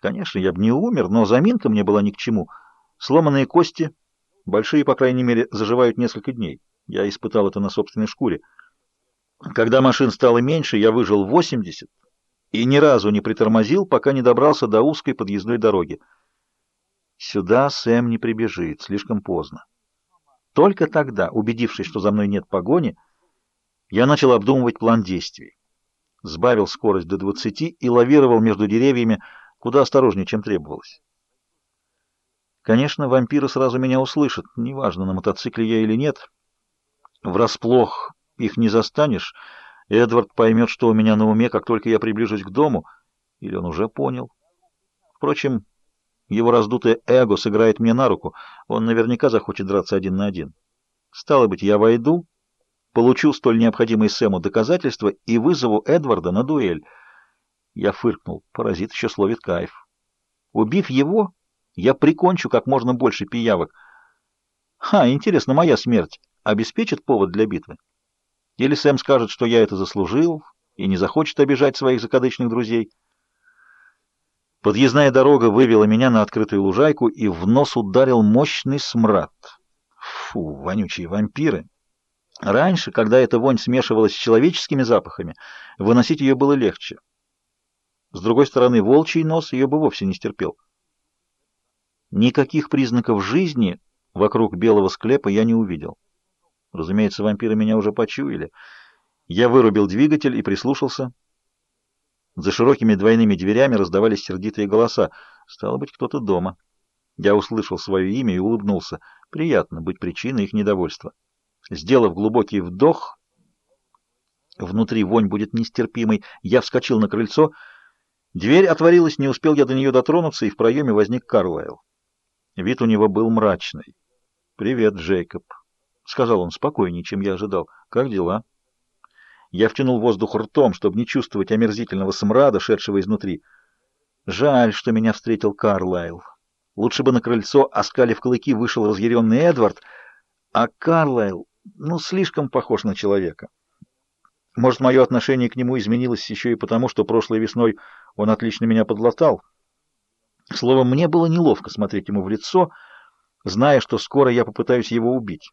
Конечно, я бы не умер, но заминка мне была ни к чему. Сломанные кости, большие, по крайней мере, заживают несколько дней. Я испытал это на собственной шкуре. Когда машин стало меньше, я выжил 80 и ни разу не притормозил, пока не добрался до узкой подъездной дороги. Сюда Сэм не прибежит, слишком поздно. Только тогда, убедившись, что за мной нет погони, я начал обдумывать план действий. Сбавил скорость до 20 и лавировал между деревьями куда осторожнее, чем требовалось. Конечно, вампиры сразу меня услышат, неважно, на мотоцикле я или нет. Врасплох их не застанешь. Эдвард поймет, что у меня на уме, как только я приближусь к дому. Или он уже понял. Впрочем, его раздутое эго сыграет мне на руку. Он наверняка захочет драться один на один. Стало быть, я войду, получу столь необходимые Сэму доказательства и вызову Эдварда на дуэль. Я фыркнул. Паразит еще словит кайф. Убив его, я прикончу как можно больше пиявок. Ха, интересно, моя смерть обеспечит повод для битвы? Или Сэм скажет, что я это заслужил и не захочет обижать своих закадычных друзей? Подъездная дорога вывела меня на открытую лужайку, и в нос ударил мощный смрад. Фу, вонючие вампиры! Раньше, когда эта вонь смешивалась с человеческими запахами, выносить ее было легче. С другой стороны, волчий нос ее бы вовсе не стерпел. Никаких признаков жизни вокруг белого склепа я не увидел. Разумеется, вампиры меня уже почуяли. Я вырубил двигатель и прислушался. За широкими двойными дверями раздавались сердитые голоса. Стало быть, кто-то дома. Я услышал свое имя и улыбнулся. Приятно быть причиной их недовольства. Сделав глубокий вдох, внутри вонь будет нестерпимой, я вскочил на крыльцо. Дверь отворилась, не успел я до нее дотронуться, и в проеме возник Карлайл. Вид у него был мрачный. «Привет, Джейкоб», — сказал он спокойнее, чем я ожидал. «Как дела?» Я втянул воздух ртом, чтобы не чувствовать омерзительного смрада, шедшего изнутри. Жаль, что меня встретил Карлайл. Лучше бы на крыльцо, оскалив клыки, вышел разъяренный Эдвард, а Карлайл, ну, слишком похож на человека. Может, мое отношение к нему изменилось еще и потому, что прошлой весной он отлично меня подлатал. Словом, мне было неловко смотреть ему в лицо, зная, что скоро я попытаюсь его убить.